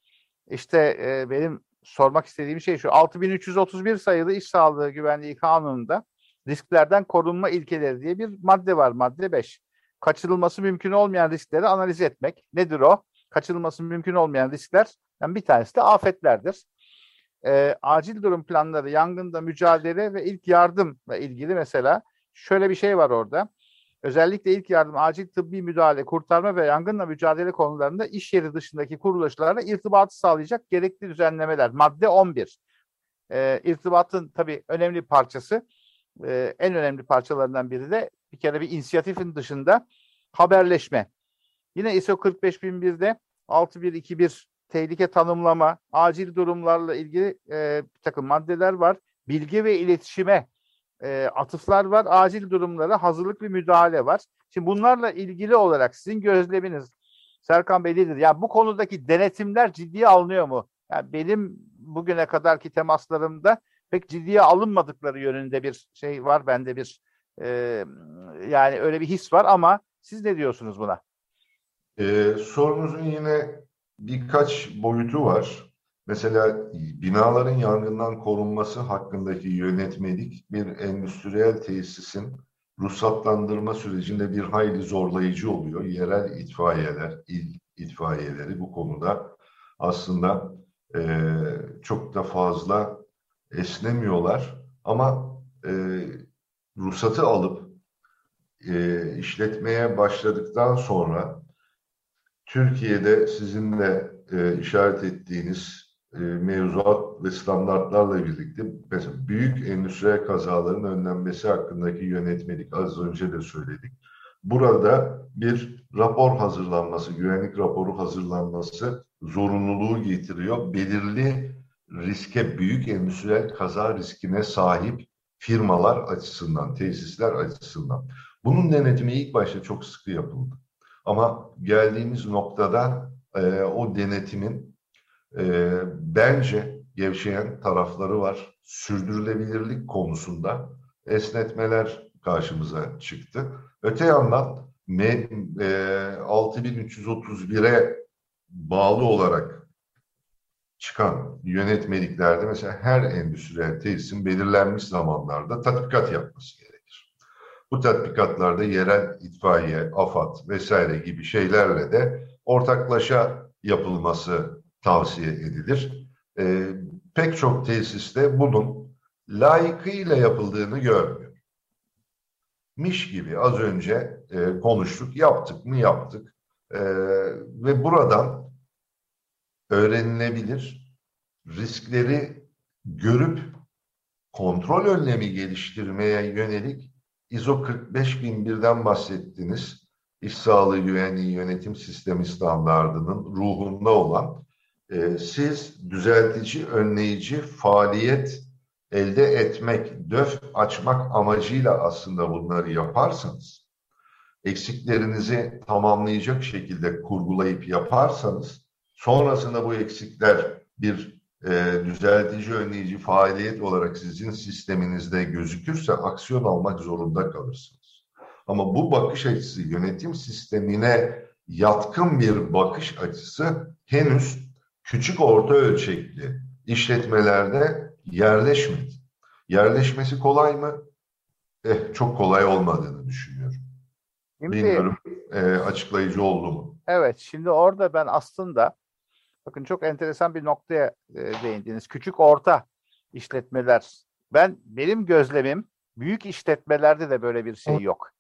işte e, benim sormak istediğim şey şu 6331 sayılı iş sağlığı güvenliği kanununda risklerden korunma ilkeleri diye bir madde var madde 5. Kaçırılması mümkün olmayan riskleri analiz etmek. Nedir o? Kaçırılması mümkün olmayan riskler yani bir tanesi de afetlerdir. E, acil durum planları, yangında mücadele ve ilk yardımla ilgili mesela şöyle bir şey var orada. Özellikle ilk yardım, acil tıbbi müdahale, kurtarma ve yangınla mücadele konularında iş yeri dışındaki kuruluşlarla irtibatı sağlayacak gerekli düzenlemeler. Madde 11. E, irtibatın tabii önemli parçası, e, en önemli parçalarından biri de bir kere bir inisiyatifin dışında haberleşme. Yine ISO 45001'de 6121 tehlike tanımlama, acil durumlarla ilgili e, bir takım maddeler var. Bilgi ve iletişime e, atıflar var. Acil durumlara hazırlık ve müdahale var. Şimdi bunlarla ilgili olarak sizin gözleminiz Serkan Bey nedir? Yani bu konudaki denetimler ciddiye alınıyor mu? Yani benim bugüne kadarki temaslarımda pek ciddiye alınmadıkları yönünde bir şey var. Bende bir e, yani öyle bir his var ama siz ne diyorsunuz buna? Ee, sorunuzun yine birkaç boyutu var. Mesela binaların yangından korunması hakkındaki yönetmelik bir endüstriyel tesisin ruhsatlandırma sürecinde bir hayli zorlayıcı oluyor. Yerel itfaiyeler, il itfaiyeleri bu konuda aslında e, çok da fazla esnemiyorlar. Ama e, ruhsatı alıp e, işletmeye başladıktan sonra Türkiye'de sizin de e, işaret ettiğiniz e, mevzuat ve standartlarla birlikte mesela büyük endüstriyel kazaların önlenmesi hakkındaki yönetmelik az önce de söyledik. Burada bir rapor hazırlanması, güvenlik raporu hazırlanması zorunluluğu getiriyor. Belirli riske, büyük endüstriyel kaza riskine sahip firmalar açısından, tesisler açısından. Bunun denetimi ilk başta çok sıkı yapıldı. Ama geldiğimiz noktada e, o denetimin e, bence gevşeyen tarafları var. Sürdürülebilirlik konusunda esnetmeler karşımıza çıktı. Öte yandan e, 6331'e bağlı olarak çıkan yönetmeliklerde mesela her endüstriyel tesisin belirlenmiş zamanlarda tatbikat yapması gerekir. Bu tatbikatlarda yerel itfaiye, AFAD vesaire gibi şeylerle de ortaklaşa yapılması tavsiye edilir. E, pek çok tesiste bunun layıkıyla yapıldığını görmüyor. Miş gibi az önce e, konuştuk, yaptık mı yaptık. E, ve buradan öğrenilebilir riskleri görüp kontrol önlemi geliştirmeye yönelik ISO 45001'den bahsettiniz. İş sağlığı güvenliği yönetim sistemi standardının ruhunda olan e, siz düzeltici, önleyici faaliyet elde etmek, döf açmak amacıyla aslında bunları yaparsanız, eksiklerinizi tamamlayacak şekilde kurgulayıp yaparsanız, sonrasında bu eksikler bir e, düzeltici, önleyici faaliyet olarak sizin sisteminizde gözükürse aksiyon almak zorunda kalırsınız. Ama bu bakış açısı yönetim sistemine yatkın bir bakış açısı henüz küçük orta ölçekli işletmelerde yerleşmedi. Yerleşmesi kolay mı? Eh, çok kolay olmadığını düşünüyorum. Şimdi, Bilmiyorum e, açıklayıcı oldu mu? Evet, şimdi orada ben aslında bakın çok enteresan bir noktaya e, değindiniz. Küçük orta işletmeler. Ben benim gözlemim büyük işletmelerde de böyle bir şey yok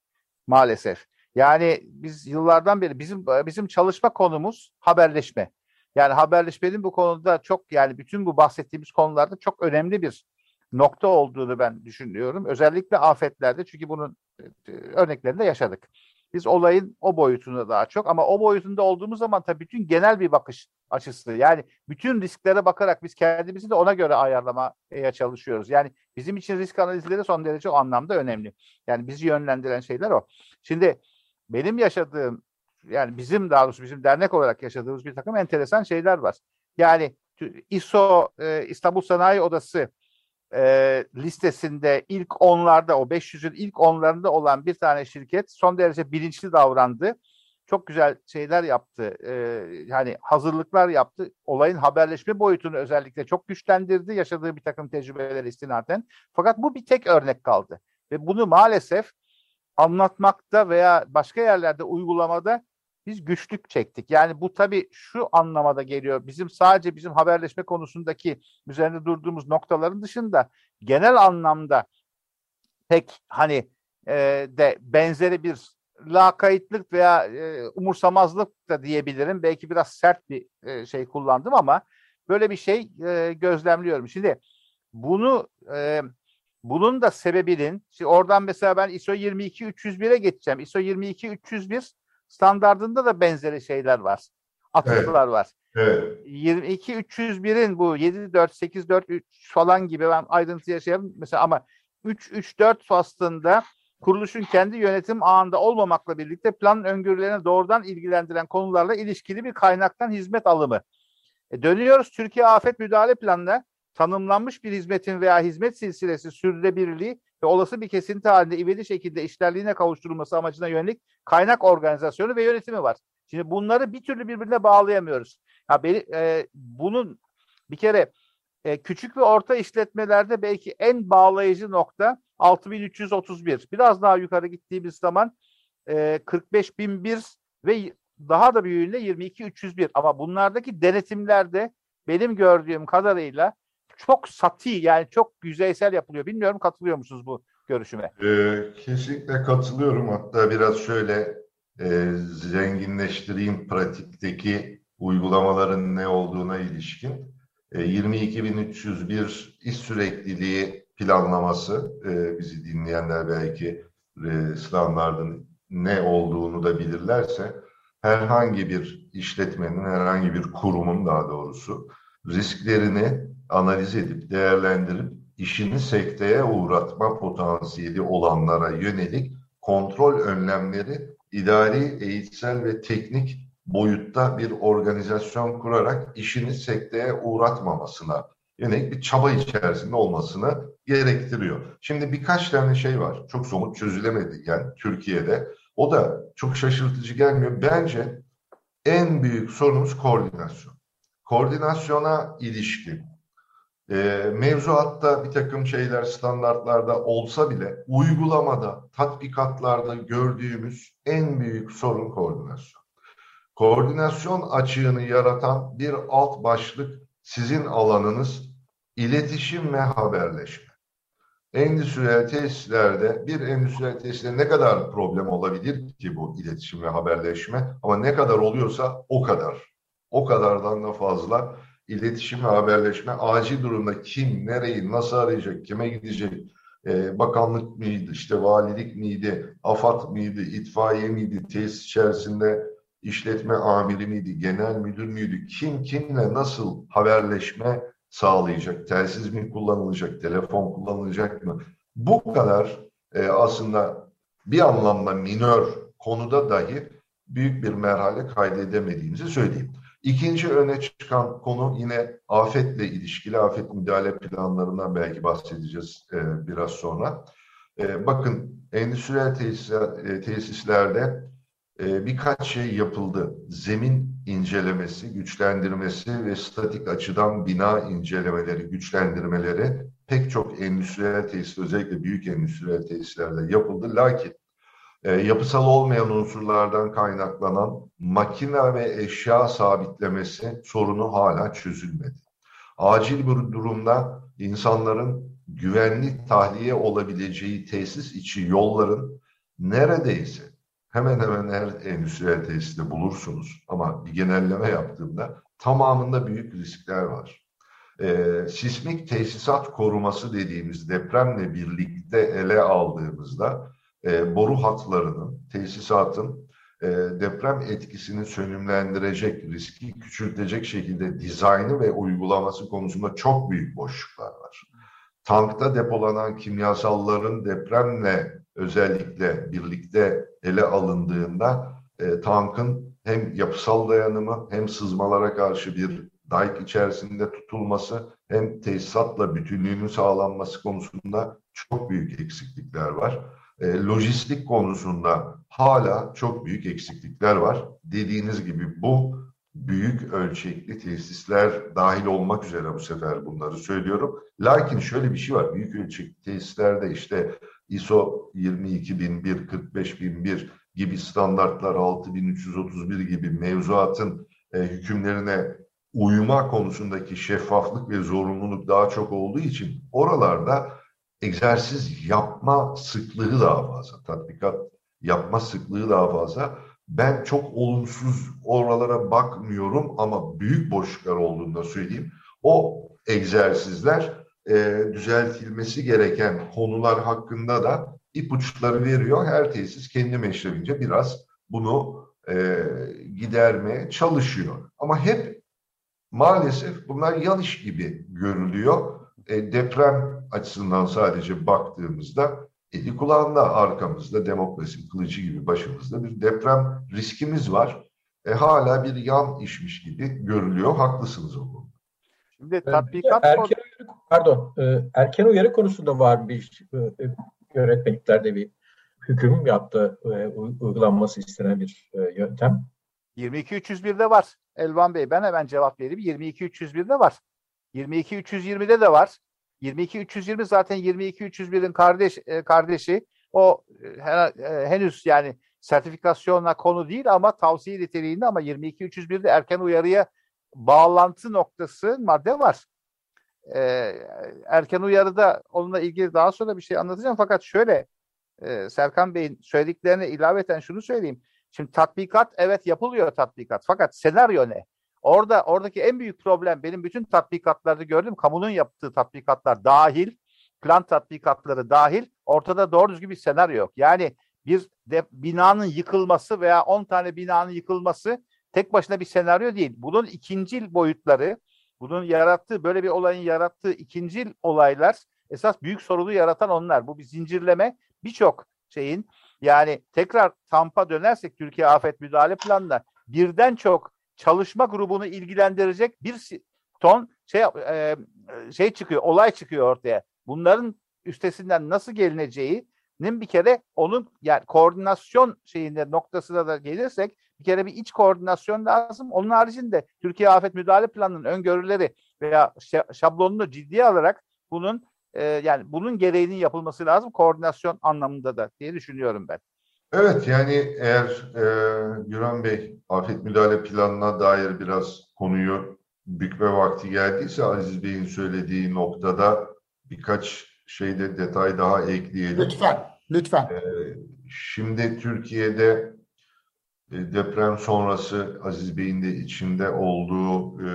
maalesef. Yani biz yıllardan beri bizim bizim çalışma konumuz haberleşme. Yani haberleşmenin bu konuda çok yani bütün bu bahsettiğimiz konularda çok önemli bir nokta olduğunu ben düşünüyorum. Özellikle afetlerde çünkü bunun e, örneklerini de yaşadık. Biz olayın o boyutunda daha çok ama o boyutunda olduğumuz zaman tabii bütün genel bir bakış açısı yani bütün risklere bakarak biz kendimizi de ona göre ayarlamaya çalışıyoruz. Yani bizim için risk analizleri son derece anlamda önemli. Yani bizi yönlendiren şeyler o. Şimdi benim yaşadığım yani bizim daha doğrusu bizim dernek olarak yaşadığımız bir takım enteresan şeyler var. Yani ISO e, İstanbul Sanayi Odası e, listesinde ilk onlarda o 500'ün ilk onlarında olan bir tane şirket son derece bilinçli davrandı. Çok güzel şeyler yaptı. E, yani hazırlıklar yaptı. Olayın haberleşme boyutunu özellikle çok güçlendirdi. Yaşadığı bir takım tecrübeler istinaden. Fakat bu bir tek örnek kaldı. Ve bunu maalesef anlatmakta veya başka yerlerde uygulamada biz güçlük çektik. Yani bu tabii şu anlamada geliyor. Bizim sadece bizim haberleşme konusundaki üzerinde durduğumuz noktaların dışında genel anlamda pek hani e, de benzeri bir lakaytlık veya e, umursamazlık da diyebilirim. Belki biraz sert bir e, şey kullandım ama böyle bir şey e, gözlemliyorum. Şimdi bunu e, bunun da sebebinin, oradan mesela ben ISO 22301'e geçeceğim. ISO 22301 standardında da benzeri şeyler var. Atıflar evet. var. Evet. 22 301'in bu 74843 falan gibi ben ayrıntıya şey yapayım mesela ama 334 faslında kuruluşun kendi yönetim ağında olmamakla birlikte planın öngörülerine doğrudan ilgilendiren konularla ilişkili bir kaynaktan hizmet alımı. E dönüyoruz Türkiye Afet Müdahale Planı'na tanımlanmış bir hizmetin veya hizmet silsilesi sürdürülebilirliği ve olası bir kesinti halinde ivedi şekilde işlerliğine kavuşturulması amacına yönelik kaynak organizasyonu ve yönetimi var. Şimdi bunları bir türlü birbirine bağlayamıyoruz. Ya beni, e, bunun bir kere e, küçük ve orta işletmelerde belki en bağlayıcı nokta 6331. Biraz daha yukarı gittiğimiz zaman e, 45001 ve daha da büyüğünde 22301. Ama bunlardaki denetimlerde benim gördüğüm kadarıyla çok sati yani çok yüzeysel yapılıyor. Bilmiyorum katılıyor musunuz bu görüşüme? Ee, kesinlikle katılıyorum. Hatta biraz şöyle e, zenginleştireyim pratikteki uygulamaların ne olduğuna ilişkin. E, 22.301 iş sürekliliği planlaması e, bizi dinleyenler belki e, standardın ne olduğunu da bilirlerse herhangi bir işletmenin, herhangi bir kurumun daha doğrusu risklerini analiz edip, değerlendirip işini sekteye uğratma potansiyeli olanlara yönelik kontrol önlemleri idari, eğitsel ve teknik boyutta bir organizasyon kurarak işini sekteye uğratmamasına yönelik bir çaba içerisinde olmasını gerektiriyor. Şimdi birkaç tane şey var. Çok somut çözülemedi yani Türkiye'de. O da çok şaşırtıcı gelmiyor. Bence en büyük sorunumuz koordinasyon. Koordinasyona ilişkin e, mevzuatta bir takım şeyler standartlarda olsa bile uygulamada, tatbikatlarda gördüğümüz en büyük sorun koordinasyon. Koordinasyon açığını yaratan bir alt başlık sizin alanınız iletişim ve haberleşme. Endüstriyel tesislerde bir endüstriyel tesiste ne kadar problem olabilir ki bu iletişim ve haberleşme ama ne kadar oluyorsa o kadar. O kadardan da fazla iletişim ve haberleşme acil durumda kim, nereyi, nasıl arayacak, kime gidecek, e, bakanlık mıydı, işte valilik miydi, AFAD mıydı, itfaiye miydi, tesis içerisinde işletme amiri miydi, genel müdür müydü, kim kimle nasıl haberleşme sağlayacak, telsiz mi kullanılacak, telefon kullanılacak mı? Bu kadar e, aslında bir anlamda minör konuda dahi büyük bir merhale kaydedemediğimizi söyleyeyim. İkinci öne çıkan konu yine afetle ilişkili afet müdahale planlarından belki bahsedeceğiz e, biraz sonra. E, bakın endüstriyel e, tesislerde e, birkaç şey yapıldı. Zemin incelemesi, güçlendirmesi ve statik açıdan bina incelemeleri, güçlendirmeleri pek çok endüstriyel tesis, özellikle büyük endüstriyel tesislerde yapıldı. Lakin e, yapısal olmayan unsurlardan kaynaklanan makine ve eşya sabitlemesi sorunu hala çözülmedi. Acil bir durumda insanların güvenli tahliye olabileceği tesis içi yolların neredeyse hemen hemen her endüstriyel tesiste bulursunuz ama bir genelleme yaptığımda tamamında büyük riskler var. E, sismik tesisat koruması dediğimiz depremle birlikte ele aldığımızda e, boru hatlarının, tesisatın e, deprem etkisini sönümlendirecek, riski küçültecek şekilde dizaynı ve uygulaması konusunda çok büyük boşluklar var. Tankta depolanan kimyasalların depremle özellikle birlikte ele alındığında e, tankın hem yapısal dayanımı hem sızmalara karşı bir dayk içerisinde tutulması hem tesisatla bütünlüğünün sağlanması konusunda çok büyük eksiklikler var e, lojistik konusunda hala çok büyük eksiklikler var. Dediğiniz gibi bu büyük ölçekli tesisler dahil olmak üzere bu sefer bunları söylüyorum. Lakin şöyle bir şey var. Büyük ölçekli tesislerde işte ISO 22001, 45001 gibi standartlar 6331 gibi mevzuatın e, hükümlerine uyuma konusundaki şeffaflık ve zorunluluk daha çok olduğu için oralarda egzersiz yapma sıklığı daha fazla, tatbikat yapma sıklığı daha fazla. Ben çok olumsuz oralara bakmıyorum ama büyük boşluklar olduğunu da söyleyeyim. O egzersizler e, düzeltilmesi gereken konular hakkında da ipuçları veriyor. Her tesis kendi meşrebince biraz bunu e, gidermeye çalışıyor. Ama hep maalesef bunlar yan iş gibi görülüyor. E, deprem açısından sadece baktığımızda eli kulağında arkamızda demokrasi kılıcı gibi başımızda bir deprem riskimiz var. E, hala bir yan işmiş gibi görülüyor. Haklısınız o konuda. Şimdi tatbikat erken uyarı, pardon, e, erken uyarı konusunda var bir e, e yönetmeliklerde bir hüküm yaptı e, uygulanması istenen bir e, yöntem. 22.301'de var Elvan Bey. Ben hemen cevap vereyim. 22.301'de var. 22.320'de de var. 22.320 zaten 22.301'in kardeş e, kardeşi. O e, e, henüz yani sertifikasyonla konu değil ama tavsiye niteliğinde ama 22.301'de erken uyarıya bağlantı noktası madde var. e, erken uyarıda onunla ilgili daha sonra bir şey anlatacağım. Fakat şöyle e, Serkan Bey'in söylediklerine ilaveten şunu söyleyeyim. Şimdi tatbikat evet yapılıyor tatbikat. Fakat senaryo ne? Orada oradaki en büyük problem benim bütün tatbikatlarda gördüm. Kamunun yaptığı tatbikatlar dahil, plan tatbikatları dahil ortada doğru düzgün bir senaryo yok. Yani bir de binanın yıkılması veya 10 tane binanın yıkılması tek başına bir senaryo değil. Bunun ikincil boyutları, bunun yarattığı, böyle bir olayın yarattığı ikincil olaylar esas büyük sorunu yaratan onlar. Bu bir zincirleme birçok şeyin yani tekrar Tamp'a dönersek Türkiye Afet Müdahale Planı'na birden çok çalışma grubunu ilgilendirecek bir ton şey e, şey çıkıyor, olay çıkıyor ortaya. Bunların üstesinden nasıl gelineceğinin bir kere onun yani koordinasyon şeyinde noktasına da gelirsek bir kere bir iç koordinasyon lazım. Onun haricinde Türkiye Afet Müdahale Planı'nın öngörüleri veya şablonunu ciddiye alarak bunun e, yani bunun gereğinin yapılması lazım koordinasyon anlamında da diye düşünüyorum ben. Evet yani eğer e, Güran Bey afet müdahale planına dair biraz konuyu bükme vakti geldiyse Aziz Bey'in söylediği noktada birkaç şeyde detay daha ekleyelim. Lütfen, lütfen. E, şimdi Türkiye'de e, deprem sonrası Aziz Bey'in de içinde olduğu e,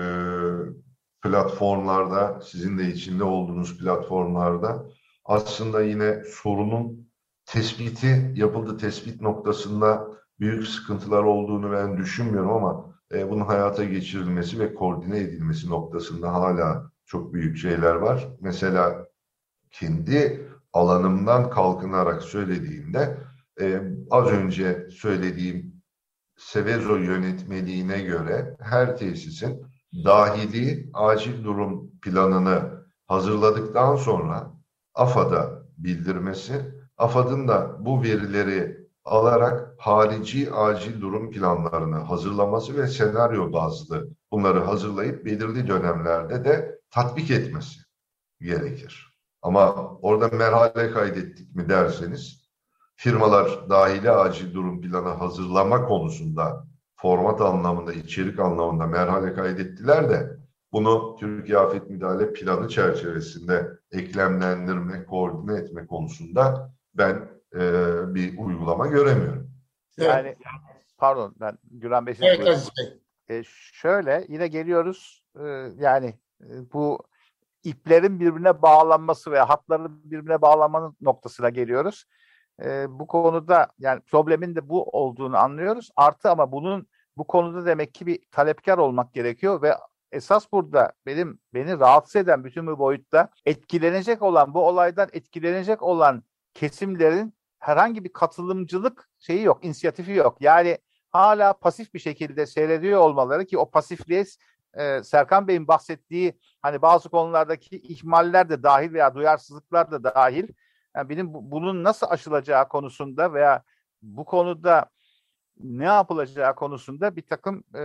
platformlarda, sizin de içinde olduğunuz platformlarda aslında yine sorunun tespiti yapıldı. Tespit noktasında büyük sıkıntılar olduğunu ben düşünmüyorum ama e, bunun hayata geçirilmesi ve koordine edilmesi noktasında hala çok büyük şeyler var. Mesela kendi alanımdan kalkınarak söylediğimde e, az önce söylediğim Sevezo yönetmeliğine göre her tesisin dahili acil durum planını hazırladıktan sonra AFAD'a bildirmesi, AFAD'ın da bu verileri alarak harici acil durum planlarını hazırlaması ve senaryo bazlı bunları hazırlayıp belirli dönemlerde de tatbik etmesi gerekir. Ama orada merhale kaydettik mi derseniz, firmalar dahili acil durum planı hazırlama konusunda format anlamında, içerik anlamında merhale kaydettiler de bunu Türkiye Afet Müdahale Planı çerçevesinde eklemlendirme, koordine etme konusunda ben e, bir uygulama göremiyorum. Yani pardon ben Güran Bey. Evet Aziz Bey. E, şöyle yine geliyoruz e, yani e, bu iplerin birbirine bağlanması veya hatların birbirine bağlanmanın noktasına geliyoruz. E, bu konuda yani problemin de bu olduğunu anlıyoruz. Artı ama bunun bu konuda demek ki bir talepkar olmak gerekiyor ve esas burada benim beni rahatsız eden bütün bu boyutta etkilenecek olan bu olaydan etkilenecek olan kesimlerin herhangi bir katılımcılık şeyi yok, inisiyatifi yok. Yani hala pasif bir şekilde seyrediyor olmaları ki o pasifliğe e, Serkan Bey'in bahsettiği hani bazı konulardaki ihmaller de dahil veya duyarsızlıklar da dahil. Yani benim bu, bunun nasıl aşılacağı konusunda veya bu konuda ne yapılacağı konusunda bir takım e,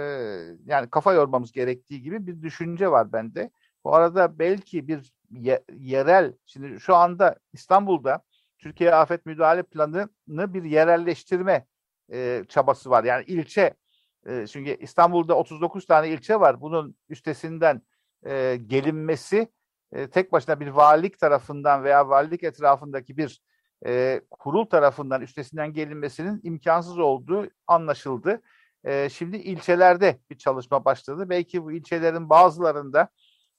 yani kafa yormamız gerektiği gibi bir düşünce var bende. Bu arada belki bir ye, yerel, şimdi şu anda İstanbul'da Türkiye Afet Müdahale Planı'nı bir yerelleştirme e, çabası var. Yani ilçe, e, çünkü İstanbul'da 39 tane ilçe var. Bunun üstesinden e, gelinmesi e, tek başına bir valilik tarafından veya valilik etrafındaki bir e, kurul tarafından üstesinden gelinmesinin imkansız olduğu anlaşıldı. E, şimdi ilçelerde bir çalışma başladı. Belki bu ilçelerin bazılarında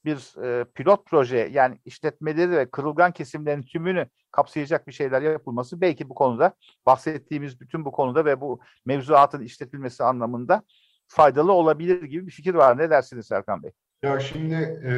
bir e, pilot proje yani işletmeleri ve kırılgan kesimlerin tümünü kapsayacak bir şeyler yapılması belki bu konuda bahsettiğimiz bütün bu konuda ve bu mevzuatın işletilmesi anlamında faydalı olabilir gibi bir fikir var. Ne dersiniz Serkan Bey? Ya şimdi e,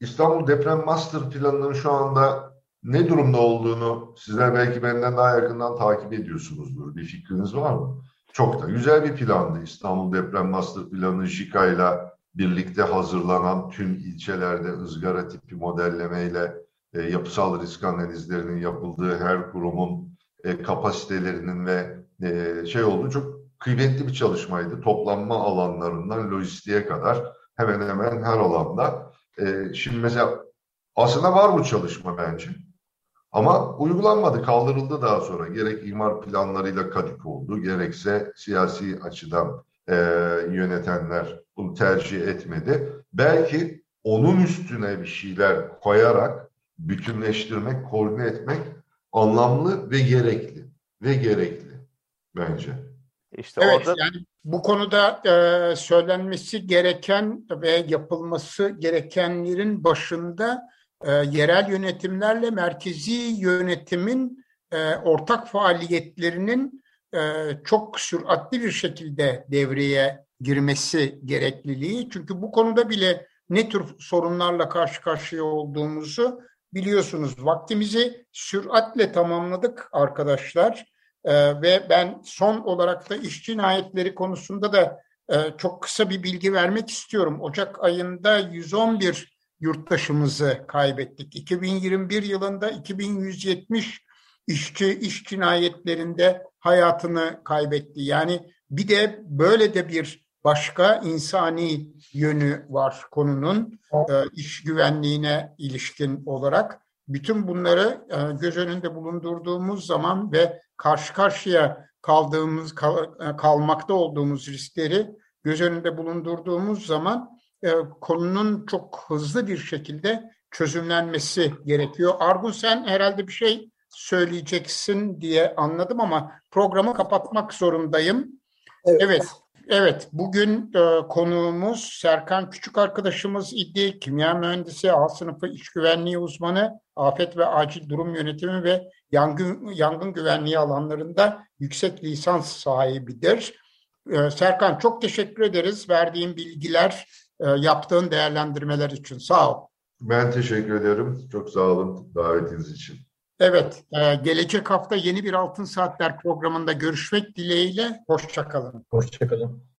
İstanbul Deprem Master Planı'nın şu anda ne durumda olduğunu sizler belki benden daha yakından takip ediyorsunuzdur. Bir fikriniz var mı? Çok da güzel bir plandı. İstanbul Deprem Master Planı JIKA ile birlikte hazırlanan tüm ilçelerde ızgara tipi modellemeyle e, yapısal risk analizlerinin yapıldığı her kurumun e, kapasitelerinin ve e, şey olduğu çok kıymetli bir çalışmaydı. Toplanma alanlarından lojistiğe kadar hemen hemen her alanda. E, şimdi mesela aslında var bu çalışma bence. Ama uygulanmadı, kaldırıldı daha sonra. Gerek imar planlarıyla kadik oldu, gerekse siyasi açıdan e, yönetenler bunu tercih etmedi. Belki onun üstüne bir şeyler koyarak bütünleştirmek, koordine etmek anlamlı ve gerekli. Ve gerekli bence. İşte evet, orada... yani bu konuda e, söylenmesi gereken ve yapılması gerekenlerin başında e, yerel yönetimlerle merkezi yönetimin e, ortak faaliyetlerinin e, çok süratli bir şekilde devreye girmesi gerekliliği. Çünkü bu konuda bile ne tür sorunlarla karşı karşıya olduğumuzu biliyorsunuz. Vaktimizi süratle tamamladık arkadaşlar. Ee, ve ben son olarak da iş cinayetleri konusunda da e, çok kısa bir bilgi vermek istiyorum. Ocak ayında 111 yurttaşımızı kaybettik. 2021 yılında 2170 işçi iş cinayetlerinde hayatını kaybetti. Yani bir de böyle de bir başka insani yönü var konunun e, iş güvenliğine ilişkin olarak. Bütün bunları e, göz önünde bulundurduğumuz zaman ve karşı karşıya kaldığımız kal, e, kalmakta olduğumuz riskleri göz önünde bulundurduğumuz zaman konunun çok hızlı bir şekilde çözümlenmesi gerekiyor. Argun sen herhalde bir şey söyleyeceksin diye anladım ama programı kapatmak zorundayım. Evet. evet. Evet, bugün e, konuğumuz Serkan Küçük arkadaşımız idi. Kimya mühendisi, A sınıfı iş güvenliği uzmanı, afet ve acil durum yönetimi ve yangın, yangın güvenliği alanlarında yüksek lisans sahibidir. E, Serkan çok teşekkür ederiz verdiğin bilgiler, e, yaptığın değerlendirmeler için. Sağ ol. Ben teşekkür ederim. Çok sağ olun davetiniz için. Evet, e, gelecek hafta yeni bir Altın Saatler programında görüşmek dileğiyle. Hoşçakalın. Hoşçakalın.